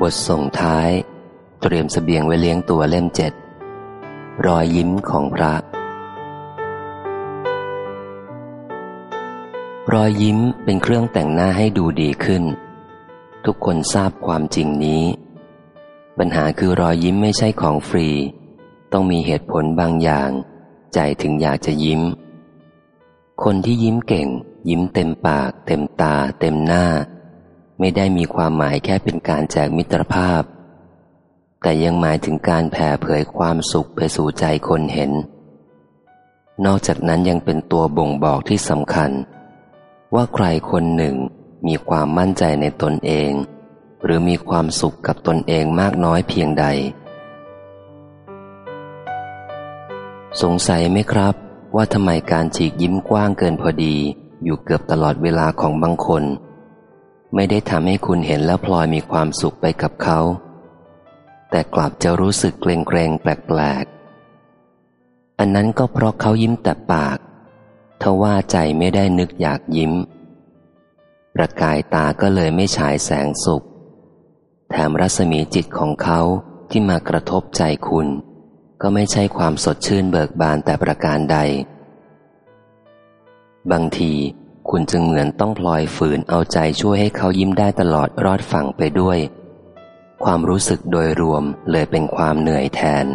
บทส่งท้าย เตรียมสเสบียงไว้เลี้ยงตัวเล่มเจ็ดรอยยิ้มของพระ รอยยิ้มเป็นเครื่องแต่งหน้าให้ดูดีขึ้น ทุกคนทราบความจริงนี้ ปัญหาคือรอยยิ้มไม่ใช่ของฟรี ต้องมีเหตุผลบางอย่าง ใจถึงอยากจะยิ้ม คนที่ยิ้มเก่ง ยิ้มเต็มปาก เต็มตา เต็มหน้า ไม่ได้มีความหมายแค่เป็นการแจกมิตรภาพ แต่ยังหมายถึงการแผ่เผยความสุขไปสู่ใจคนเห็น นอกจากนั้นยังเป็นตัวบ่งบอกที่สำคัญ ว่าใครคนหนึ่งมีความมั่นใจในตนเอง หรือมีความสุขกับตนเองมากน้อยเพียงใด สงสัยไหมครับ ว่าทำไมการฉีกยิ้มกว้างเกินพอดีอยู่เกือบตลอดเวลาของบางคน ไม่ได้ทำให้คุณเห็นแล้วพลอยมีความสุขไปกับเขา แต่กลับจะรู้สึกเกรงเกรงแปลกๆ อันนั้นก็เพราะเขายิ้มแต่ปาก ทว่าใจไม่ได้นึกอยากยิ้ม ประกายตาก็เลยไม่ฉายแสงสุข แถมรัศมีจิตของเขาที่มากระทบใจคุณ ก็ไม่ใช่ความสดชื่นเบิกบานแต่ประการใด บางที คุณจึงเหมือนต้องพลอยฝืนเอาใจช่วยให้เขายิ้มได้ตลอดรอดฝั่งไปด้วย ความรู้สึกโดยรวมเลยเป็นความเหนื่อยแทน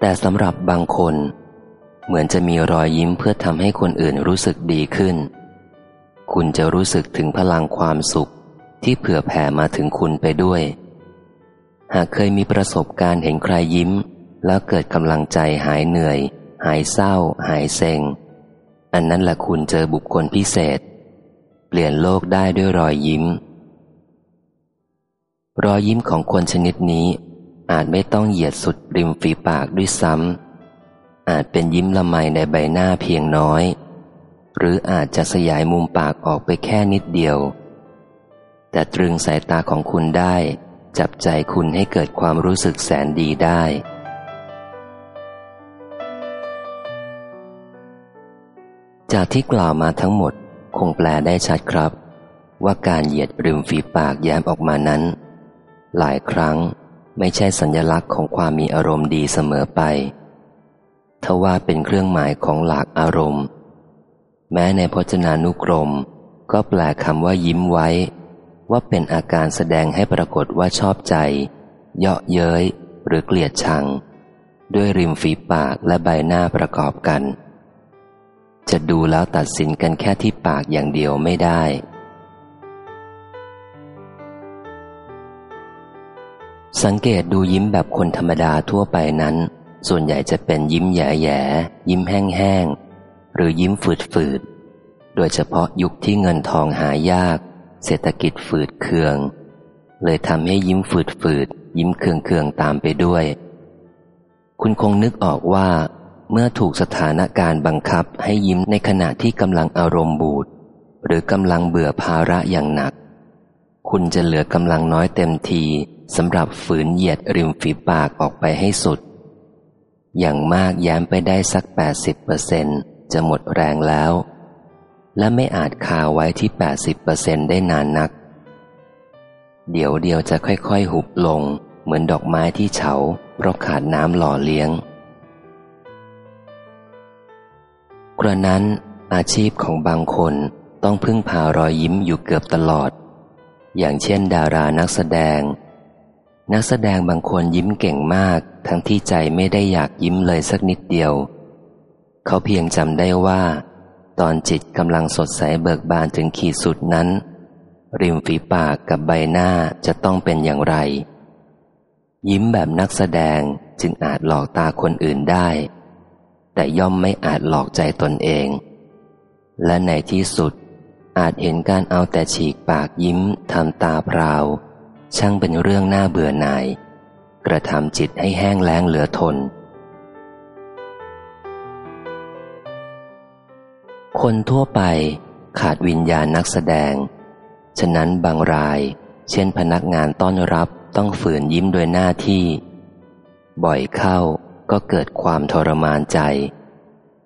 แต่สำหรับบางคน เหมือนจะมีรอยยิ้มเพื่อทำให้คนอื่นรู้สึกดีขึ้น คุณจะรู้สึกถึงพลังความสุขที่เผื่อแผ่มาถึงคุณไปด้วย หากเคยมีประสบการณ์เห็นใครยิ้ม แล้วเกิดกำลังใจหายเหนื่อย หายเศร้า หายเซ็ง อันนั้นแหละคุณเจอบุคคลพิเศษ เปลี่ยนโลกได้ด้วยรอยยิ้ม รอยยิ้มของคนชนิดนี้ อาจไม่ต้องเหยียดสุดริมฝีปากด้วยซ้ำ อาจเป็นยิ้มละไมในใบหน้าเพียงน้อย หรืออาจจะสยายมุมปากออกไปแค่นิดเดียว แต่ตรึงสายตาของคุณได้ จับใจคุณให้เกิดความรู้สึกแสนดีได้ จากที่กล่าวมาทั้งหมดคงแปลได้ชัดครับ ว่าการเหยียดริมฝีปากแย้มออกมานั้น หลายครั้งไม่ใช่สัญลักษณ์ของความมีอารมณ์ดีเสมอไปทว่าเป็นเครื่องหมายของหลากอารมณ์ แม้ในพจนานุกรม ก็แปลคำว่ายิ้มไว้ ว่าเป็นอาการแสดงให้ปรากฏว่าชอบใจ เยาะเย้ยหรือเกลียดชัง ด้วยริมฝีปากและใบหน้าประกอบกัน จะดูแล้วตัดสินกันแค่ที่ปากอย่างเดียวไม่ได้ สังเกตดูยิ้มแบบคนธรรมดาทั่วไปนั้น ส่วนใหญ่จะเป็นยิ้มแย่ๆยิ้มแห้งๆหรือยิ้มฝืดๆโดยเฉพาะยุคที่เงินทองหายาก เศรษฐกิจฝืดเคือง เลยทำให้ยิ้มฝืดๆยิ้มเคืองๆตามไปด้วย คุณคงนึกออกว่า เมื่อถูกสถานการณ์บังคับให้ยิ้มในขณะที่กำลังอารมณ์บูดหรือกำลังเบื่อภาระอย่างหนัก คุณจะเหลือกำลังน้อยเต็มทีสำหรับฝืนเหยียดริมฝีปากออกไปให้สุด อย่างมากย้มไปได้สัก 80%จะหมดแรงแล้ว และไม่อาจคาไว้ที่ 80%ได้นานนัก เดี๋ยวเดียวจะค่อยๆ หุบลง เหมือนดอกไม้ที่เฉาเพราะขาดน้ำหล่อเลี้ยง กระนั้นอาชีพของบางคนต้องพึ่งพารอยยิ้มอยู่เกือบตลอด อย่างเช่นดารานักแสดง นักแสดงบางคนยิ้มเก่งมาก ทั้งที่ใจไม่ได้อยากยิ้มเลยสักนิดเดียว เขาเพียงจำได้ว่า ตอนจิตกำลังสดใสเบิกบานถึงขีดสุดนั้น ริมฝีปากกับใบหน้าจะต้องเป็นอย่างไร ยิ้มแบบนักแสดงจึงอาจหลอกตาคนอื่นได้ แต่ย่อมไม่อาจหลอกใจตนเอง และในที่สุด อาจเห็นการเอาแต่ฉีกปากยิ้มทำตาพราว ช่างเป็นเรื่องน่าเบื่อหน่าย กระทำจิตให้แห้งแล้งเหลือทน คนทั่วไปขาดวิญญาณนักแสดง ฉะนั้นบางราย เช่นพนักงานต้อนรับต้องฝืนยิ้มโดยหน้าที่ บ่อยเข้า ก็เกิดความทรมานใจ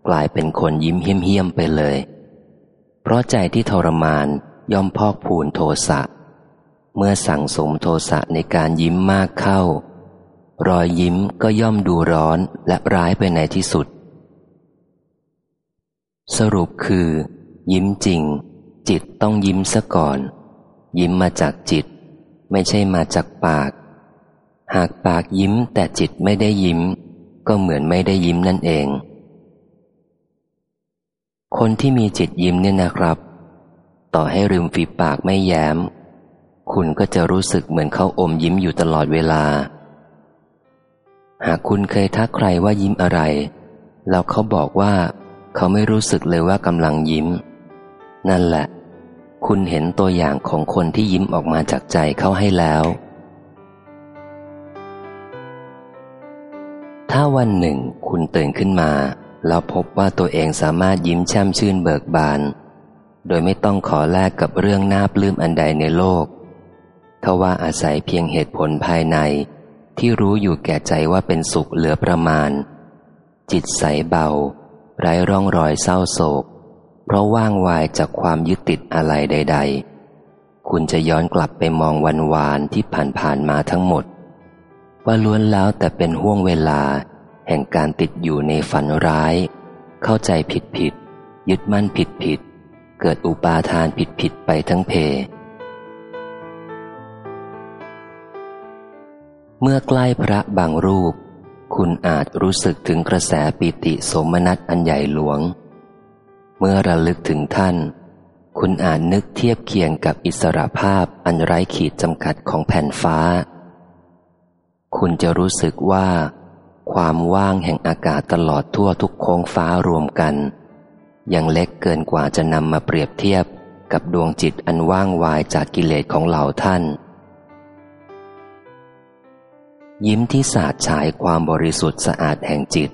กลายเป็นคนยิ้มเหี้ยมๆไปเลย เพราะใจที่ทรมานย่อมพอกผูนโทสะ เมื่อสั่งสมโทสะในการยิ้มมากเข้า รอยยิ้มก็ย่อมดูร้อนและร้ายไปในที่สุด สรุปคือ ยิ้มจริง จิตต้องยิ้มซะก่อน ยิ้มมาจากจิต ไม่ใช่มาจากปาก หากปากยิ้มแต่จิตไม่ได้ยิ้ม ก็เหมือนไม่ได้ยิ้มนั่นเอง คนที่มีจิตยิ้มเนี่ยนะครับ ต่อให้ริมฝีปากไม่แย้ม คุณก็จะรู้สึกเหมือนเขาอมยิ้มอยู่ตลอดเวลา หากคุณเคยทักใครว่ายิ้มอะไร แล้วเขาบอกว่า เขาไม่รู้สึกเลยว่ากำลังยิ้ม นั่นแหละ คุณเห็นตัวอย่างของคนที่ยิ้มออกมาจากใจเขาให้แล้ว ถ้าวันหนึ่งคุณตื่นขึ้นมา แล้วพบว่าตัวเองสามารถยิ้มแช่มชื่นเบิกบาน โดยไม่ต้องขอแลกกับเรื่องน่าปลื้มอันใดในโลกทว่าอาศัยเพียงเหตุผลภายใน ที่รู้อยู่แก่ใจว่าเป็นสุขเหลือประมาณ จิตใสเบา ไร้ร่องรอยเศร้าโศก เพราะว่างวายจากความยึดติดอะไรใด ๆ คุณจะย้อนกลับไปมองวันวานที่ผ่านๆมาทั้งหมด ว่าล้วนแล้วแต่เป็นห่วงเวลา แห่งการติดอยู่ในฝันร้าย เข้าใจผิดผิด ยึดมั่นผิดผิด เกิดอุปาทานผิดผิดไปทั้งเพ เมื่อใกล้พระบางรูป คุณอาจรู้สึกถึงกระแสปิติสมนัตอันใหญ่หลวง เมื่อระลึกถึงท่านคุณอาจนึกเทียบเคียงกับอิสรภาพอันไร้ขีดจำกัดของแผ่นฟ้า คุณจะรู้สึกว่า ความว่างแห่งอากาศตลอดทั่วทุกโค้งฟ้ารวมกัน ยังเล็กเกินกว่าจะนำมาเปรียบเทียบกับดวงจิตอันว่างวายจากกิเลสของเหล่าท่าน ยิ้มที่สาดฉายความบริสุทธิ์สะอาดแห่งจิต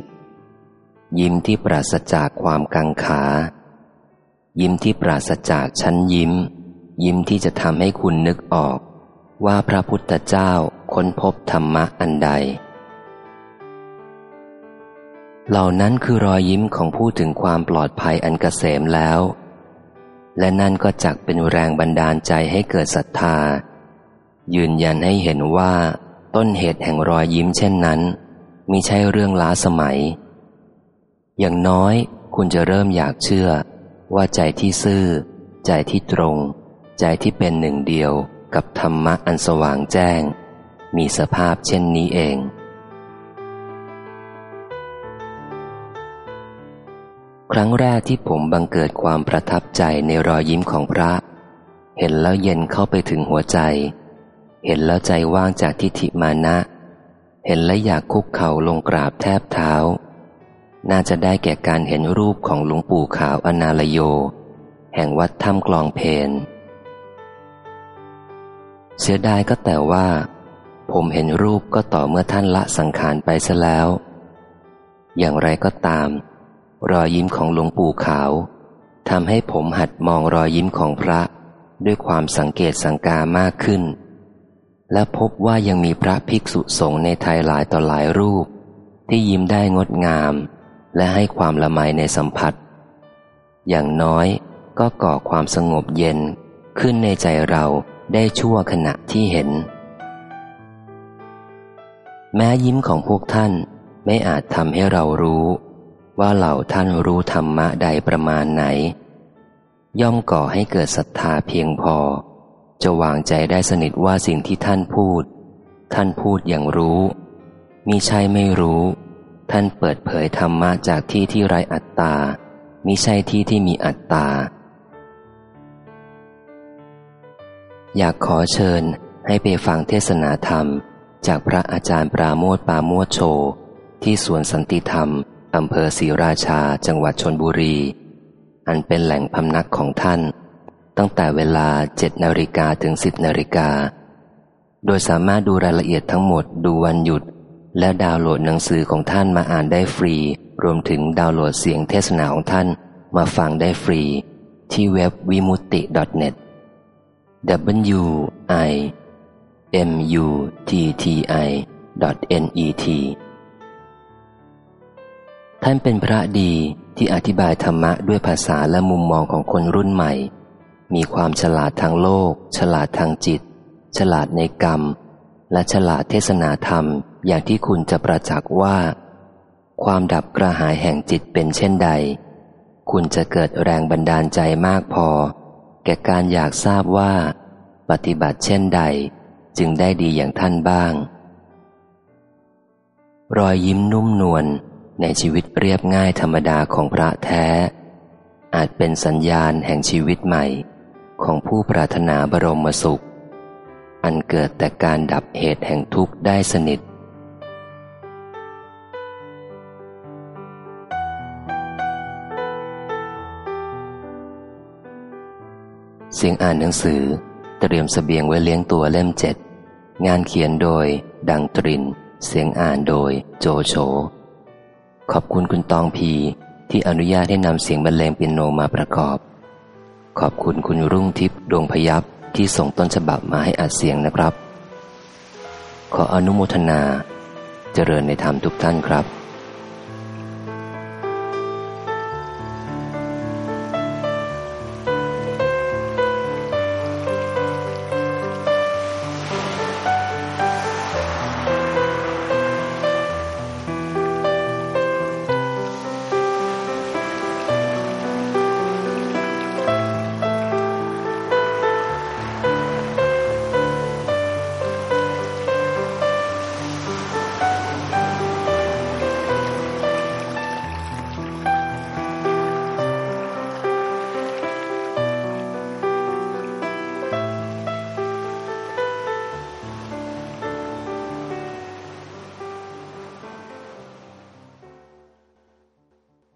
ยิ้มที่ปราศจากความกังขา ยิ้มที่ปราศจากชั้นยิ้ม ยิ้มที่จะทำให้คุณนึกออกว่าพระพุทธเจ้า ค้นพบธรรมะอันใด เหล่านั้นคือรอยยิ้มของผู้ถึงความปลอดภัยอันกเกษมแล้ว และนั่นก็จักเป็นแรงบันดาลใจให้เกิดศรัทธา ยืนยันให้เห็นว่าต้นเหตุแห่งรอยยิ้มเช่นนั้นมิใช่เรื่องล้าสมัย อย่างน้อยคุณจะเริ่มอยากเชื่อ ว่าใจที่ซื่อ ใจที่ตรง ใจที่เป็นหนึ่งเดียวกับธรรมะอันสว่างแจ้ง มีสภาพเช่นนี้เอง ครั้งแรกที่ผมบังเกิดความประทับใจในรอยยิ้มของพระ เห็นแล้วเย็นเข้าไปถึงหัวใจ เห็นแล้วใจว่างจากทิฏฐิมานะ เห็นแล้วอยากคุกเข่าลงกราบแทบเท้า น่าจะได้แก่การเห็นรูปของหลวงปู่ขาวอนาลโย แห่งวัดถ้ำกลองเพนเสียดายก็แต่ว่า ผมเห็นรูปก็ต่อเมื่อท่านละสังขารไปซะแล้ว อย่างไรก็ตาม รอยยิ้มของหลวงปู่ขาวทำให้ผมหัดมองรอยยิ้มของพระ ด้วยความสังเกตสังกามากขึ้น และพบว่ายังมีพระภิกษุสงฆ์ในไทยหลายต่อหลายรูป ที่ยิ้มได้งดงาม และให้ความละไมในสัมผัส อย่างน้อยก็ก่อความสงบเย็นขึ้นในใจเราได้ชั่วขณะที่เห็น แม้ยิ้มของพวกท่านไม่อาจทำให้เรารู้ ว่าเหล่าท่านรู้ธรรมะใดประมาณไหน ย่อมก่อให้เกิดศรัทธาเพียงพอ จะวางใจได้สนิทว่าสิ่งที่ท่านพูด ท่านพูดอย่างรู้มิใช่ไม่รู้ ท่านเปิดเผยธรรมะจากที่ที่ไรอัตตามิใช่ที่ที่มีอัตตา อยากขอเชิญให้ไปฟังเทศนาธรรม จากพระอาจารย์ปราโมทปาโมทโช ที่สวนสันติธรรม อำเภอศรีราชา จังหวัดชนบุรี อันเป็นแหล่งพำนักของท่าน ตั้งแต่เวลาเจ็ดนาฬิกาถึงสิบนาฬิกา โดยสามารถดูรายละเอียดทั้งหมดดูวันหยุด และดาวน์โหลดหนังสือของท่านมาอ่านได้ฟรี รวมถึงดาวน์โหลดเสียงเทศนาของท่านมาฟังได้ฟรี ที่เว็บวิมุตติ .net w i m u t t i n e t ท่านเป็นพระดีที่อธิบายธรรมะด้วยภาษาและมุมมองของคนรุ่นใหม่ มีความฉลาดทางโลก ฉลาดทางจิต ฉลาดในกรรม และฉลาดเทศนาธรรม อย่างที่คุณจะประจักษ์ว่า ความดับกระหายแห่งจิตเป็นเช่นใด คุณจะเกิดแรงบันดาลใจมากพอ แก่การอยากทราบว่า ปฏิบัติเช่นใด จึงได้ดีอย่างท่านบ้าง รอยยิ้มนุ่มนวลในชีวิตเรียบง่ายธรรมดาของพระแท้ อาจเป็นสัญญาณแห่งชีวิตใหม่ ของผู้ปรารถนาบรมสุข อันเกิดแต่การดับเหตุแห่งทุกข์ได้สนิทเสียงอ่านหนังสือ เตรียมสเสบียงไว้เลี้ยงตัวเล่มเจ็ด งานเขียนโดย ดังตริน เสียงอ่านโดยโจโฉ ขอบคุณคุณตองพีที่อนุญาตให้นำเสียงบรรเลงเปียโนมาประกอบ ขอบคุณคุณรุ่งทิพย์ดวงพยับที่ส่งต้นฉบับมาให้อัดเสียงนะครับ ขออนุโมทนา เจริญในธรรมทุกท่านครับ